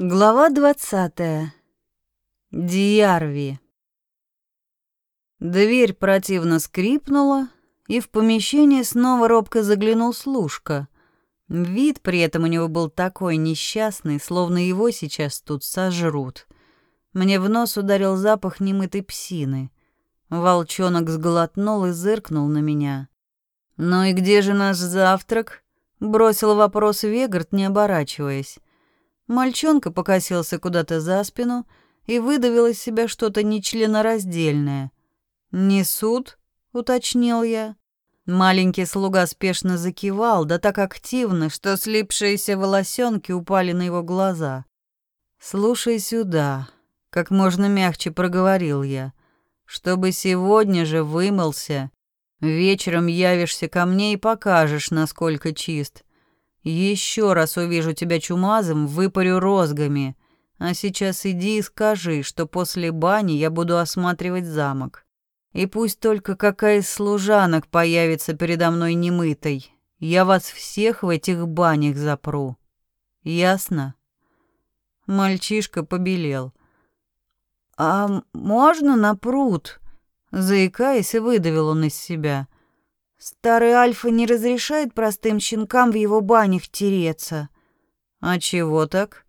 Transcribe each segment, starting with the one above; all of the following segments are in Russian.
Глава двадцатая. Диарви. Дверь противно скрипнула, и в помещение снова робко заглянул служка. Вид при этом у него был такой несчастный, словно его сейчас тут сожрут. Мне в нос ударил запах немытой псины. Волчонок сглотнул и зыркнул на меня. «Ну и где же наш завтрак?» — бросил вопрос Вегард, не оборачиваясь. Мальчонка покосился куда-то за спину и выдавил из себя что-то нечленораздельное. «Несут?» — уточнил я. Маленький слуга спешно закивал, да так активно, что слипшиеся волосенки упали на его глаза. «Слушай сюда», — как можно мягче проговорил я, «чтобы сегодня же вымылся. Вечером явишься ко мне и покажешь, насколько чист. Еще раз увижу тебя чумазом, выпарю розгами. А сейчас иди и скажи, что после бани я буду осматривать замок. И пусть только какая из служанок появится передо мной немытой. Я вас всех в этих банях запру. Ясно? Мальчишка побелел. А можно на пруд? Заикаясь, выдавил он из себя. Старый Альфа не разрешает простым щенкам в его банях тереться. А чего так?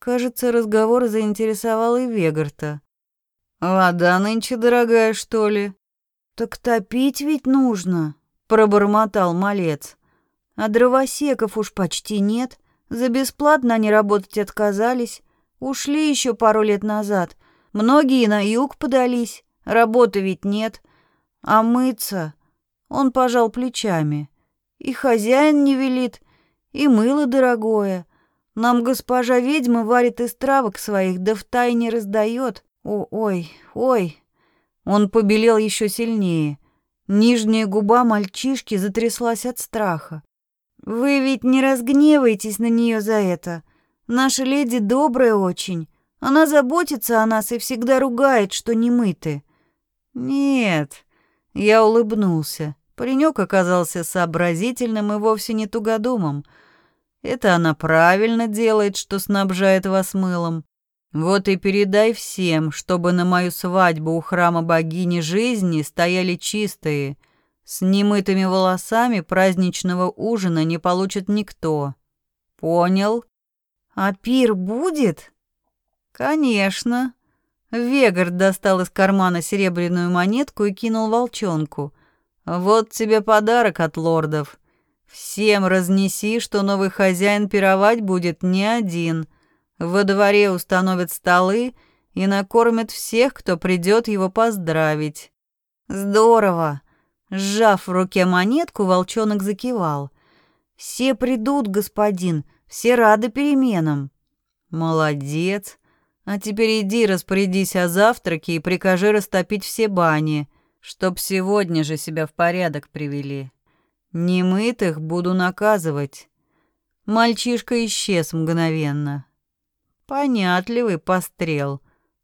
Кажется, разговор заинтересовал и Вегарта. Вода нынче дорогая, что ли? Так топить ведь нужно, пробормотал малец. А дровосеков уж почти нет. За бесплатно они работать отказались. Ушли еще пару лет назад. Многие на юг подались. Работы ведь нет. А мыться... Он пожал плечами. И хозяин не велит, и мыло дорогое. Нам госпожа ведьма варит из травок своих, да втайне раздает. О, ой, ой. Он побелел еще сильнее. Нижняя губа мальчишки затряслась от страха. Вы ведь не разгневаетесь на нее за это. Наша леди добрая очень. Она заботится о нас и всегда ругает, что не мыты. Нет, я улыбнулся. Паренек оказался сообразительным и вовсе не тугодумом. Это она правильно делает, что снабжает вас мылом. Вот и передай всем, чтобы на мою свадьбу у храма богини жизни стояли чистые. С немытыми волосами праздничного ужина не получит никто. Понял? А пир будет? Конечно. Вегард достал из кармана серебряную монетку и кинул волчонку. Вот тебе подарок от лордов. Всем разнеси, что новый хозяин пировать будет не один. Во дворе установят столы и накормят всех, кто придет его поздравить. Здорово. Сжав в руке монетку, волчонок закивал. Все придут, господин, все рады переменам. Молодец. А теперь иди распорядись о завтраке и прикажи растопить все бани чтоб сегодня же себя в порядок привели. Немытых буду наказывать. Мальчишка исчез мгновенно. Понятливый пострел.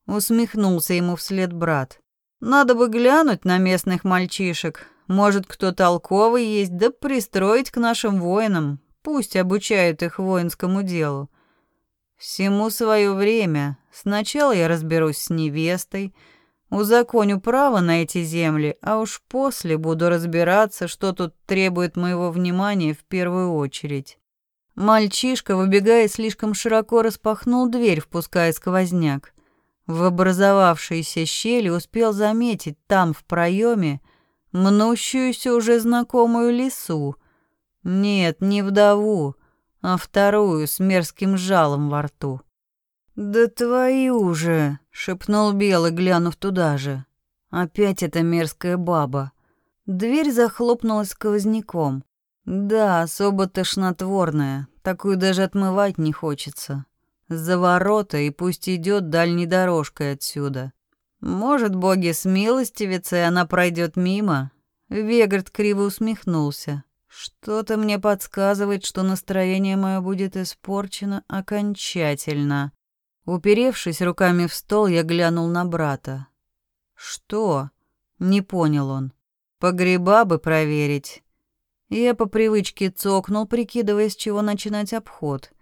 Усмехнулся ему вслед брат. Надо бы глянуть на местных мальчишек. Может, кто толковый есть, да пристроить к нашим воинам. Пусть обучают их воинскому делу. Всему свое время. Сначала я разберусь с невестой, Узаконю право на эти земли, а уж после буду разбираться, что тут требует моего внимания в первую очередь. Мальчишка, выбегая слишком широко, распахнул дверь, впуская сквозняк. В образовавшейся щели успел заметить там, в проеме, мнущуюся уже знакомую лису. Нет, не вдову, а вторую с мерзким жалом во рту. «Да твою же!» — шепнул Белый, глянув туда же. «Опять эта мерзкая баба». Дверь захлопнулась сквозняком. «Да, особо тошнотворная. Такую даже отмывать не хочется. За ворота и пусть идет дальней дорожкой отсюда. Может, боги смилостивятся, и она пройдет мимо?» Вегард криво усмехнулся. «Что-то мне подсказывает, что настроение мое будет испорчено окончательно». Уперевшись руками в стол, я глянул на брата. «Что?» — не понял он. «Погреба бы проверить». Я по привычке цокнул, прикидывая, с чего начинать обход.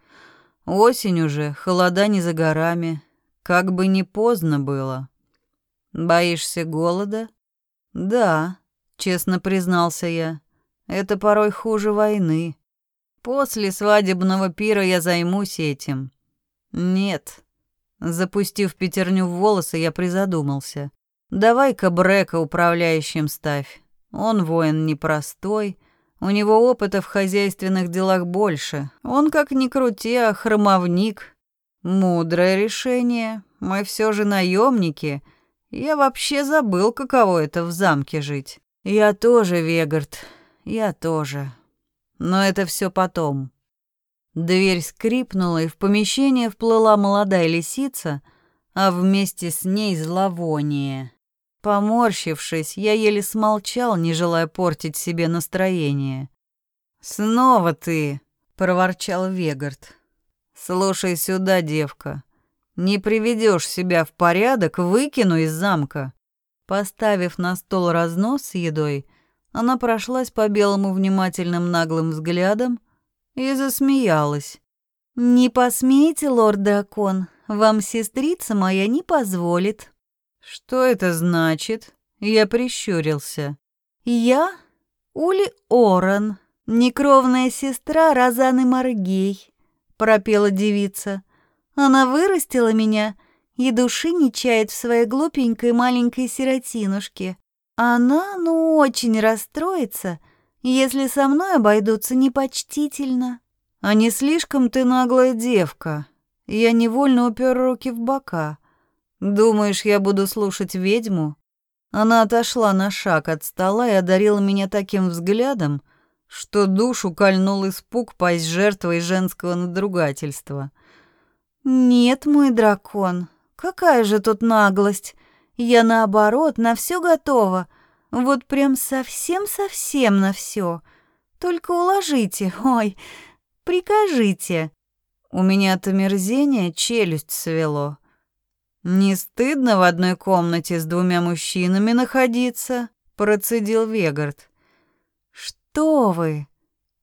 Осень уже, холода не за горами. Как бы не поздно было. Боишься голода? Да, честно признался я. Это порой хуже войны. После свадебного пира я займусь этим. Нет. Запустив пятерню в волосы, я призадумался. Давай-ка Брека управляющим ставь. Он воин непростой, у него опыта в хозяйственных делах больше. Он, как ни крути, а хромовник. Мудрое решение. Мы все же наемники. Я вообще забыл, каково это в замке жить. Я тоже, Вегард, я тоже. Но это все потом. Дверь скрипнула, и в помещение вплыла молодая лисица, а вместе с ней зловоние. Поморщившись, я еле смолчал, не желая портить себе настроение. «Снова ты!» — проворчал Вегард. «Слушай сюда, девка. Не приведешь себя в порядок, выкину из замка». Поставив на стол разнос с едой, она прошлась по белому внимательным наглым взглядом и засмеялась. «Не посмейте, лорд-дракон, вам сестрица моя не позволит». «Что это значит?» Я прищурился. «Я Ули Оран, некровная сестра Розаны Маргей», — пропела девица. «Она вырастила меня и души не чает в своей глупенькой маленькой сиротинушке. Она, ну, очень расстроится, если со мной обойдутся непочтительно. А не слишком ты наглая девка. Я невольно упер руки в бока. Думаешь, я буду слушать ведьму? Она отошла на шаг от стола и одарила меня таким взглядом, что душу кольнул испуг пасть жертвой женского надругательства. «Нет, мой дракон, какая же тут наглость! Я, наоборот, на все готова. Вот прям совсем-совсем на все. Только уложите, ой, прикажите. У меня от омерзения челюсть свело. Не стыдно в одной комнате с двумя мужчинами находиться, процедил Вегард. Что вы?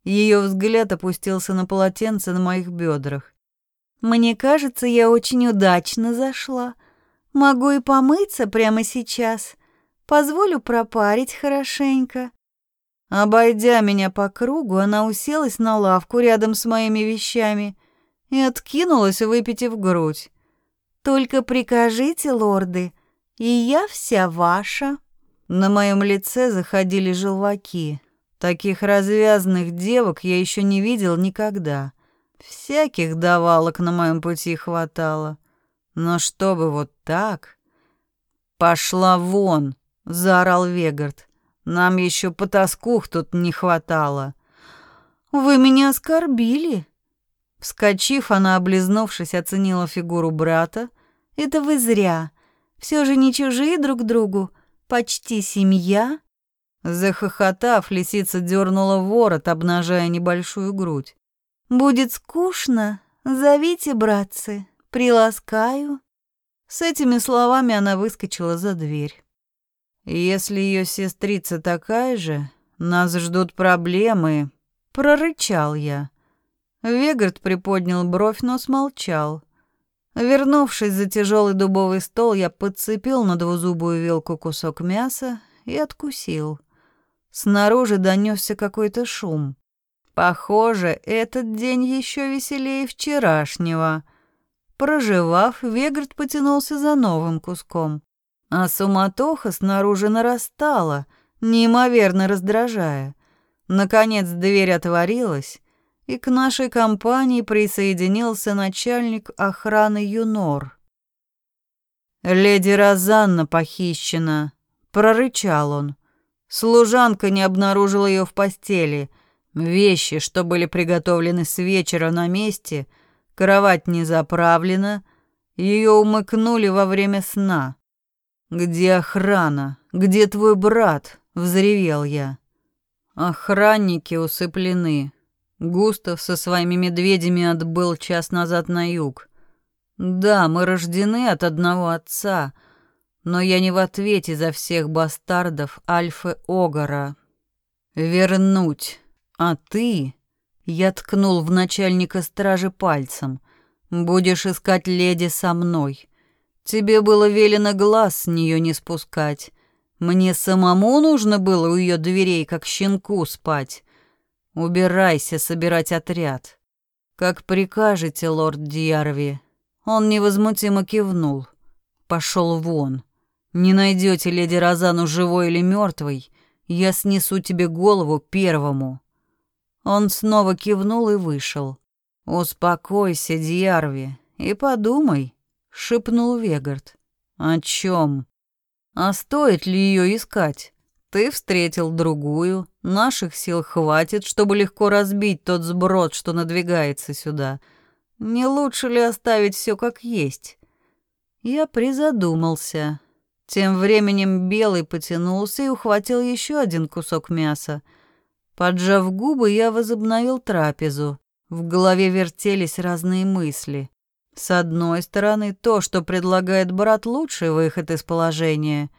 Ее взгляд опустился на полотенце на моих бедрах. Мне кажется, я очень удачно зашла. Могу и помыться прямо сейчас. Позволю пропарить хорошенько. Обойдя меня по кругу, она уселась на лавку рядом с моими вещами и откинулась, выпитив грудь. «Только прикажите, лорды, и я вся ваша». На моем лице заходили желваки. Таких развязных девок я еще не видел никогда. Всяких давалок на моем пути хватало. Но чтобы вот так... «Пошла вон!» — заорал Вегард. «Нам еще потаскух тут не хватало». «Вы меня оскорбили!» Вскочив, она, облизнувшись, оценила фигуру брата. «Это вы зря. Все же не чужие друг другу. Почти семья». Захохотав, лисица дернула ворот, обнажая небольшую грудь. «Будет скучно? Зовите, братцы, приласкаю». С этими словами она выскочила за дверь. «Если ее сестрица такая же, нас ждут проблемы», — прорычал я. Вегард приподнял бровь, но смолчал. Вернувшись за тяжелый дубовый стол, я подцепил на двузубую вилку кусок мяса и откусил. Снаружи донесся какой-то шум. Похоже, этот день еще веселее вчерашнего. Проживав, Вегард потянулся за новым куском. А суматоха снаружи нарастала, неимоверно раздражая. Наконец дверь отворилась, и к нашей компании присоединился начальник охраны Юнор. «Леди Розанна похищена», — прорычал он. Служанка не обнаружила ее в постели. Вещи, что были приготовлены с вечера на месте — Кровать не заправлена, ее умыкнули во время сна. Где охрана? Где твой брат? взревел я. Охранники усыплены. Густав со своими медведями отбыл час назад на юг. Да, мы рождены от одного отца, но я не в ответе за всех бастардов Альфы Огара. Вернуть. А ты я ткнул в начальника стражи пальцем. Будешь искать леди со мной. Тебе было велено глаз с нее не спускать. Мне самому нужно было у ее дверей, как щенку, спать. Убирайся собирать отряд. Как прикажете, лорд Дьярви. Он невозмутимо кивнул. Пошел вон. Не найдете леди Розану живой или мертвой, я снесу тебе голову первому. Он снова кивнул и вышел. Успокойся, Дьярви, и подумай, шепнул Вегард. О чем? А стоит ли ее искать? Ты встретил другую, наших сил хватит, чтобы легко разбить тот сброд, что надвигается сюда. Не лучше ли оставить все как есть? Я призадумался. Тем временем Белый потянулся и ухватил еще один кусок мяса. Поджав губы, я возобновил трапезу. В голове вертелись разные мысли. С одной стороны, то, что предлагает брат, лучший выход из положения.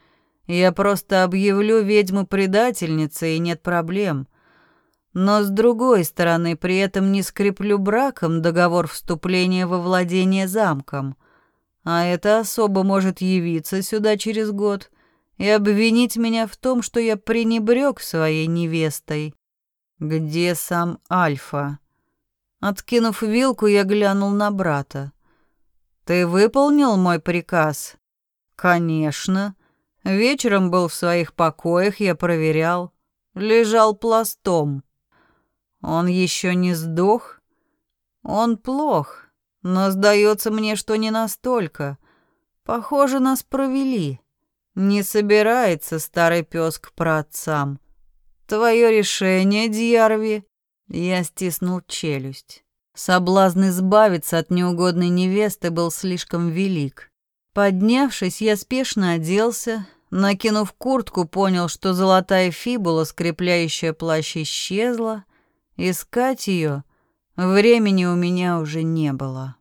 Я просто объявлю ведьму предательницей, и нет проблем. Но с другой стороны, при этом не скреплю браком договор вступления во владение замком. А эта особа может явиться сюда через год и обвинить меня в том, что я пренебрег своей невестой. Где сам Альфа? Откинув вилку, я глянул на брата. «Ты выполнил мой приказ?» «Конечно. Вечером был в своих покоях, я проверял. Лежал пластом. Он еще не сдох? Он плох, но сдается мне, что не настолько. Похоже, нас провели. Не собирается старый пес к праотцам. Твое решение, Дьярви?» Я стиснул челюсть. Соблазн избавиться от неугодной невесты был слишком велик. Поднявшись, я спешно оделся, накинув куртку, понял, что золотая фибула, скрепляющая плащ, исчезла. Искать ее времени у меня уже не было.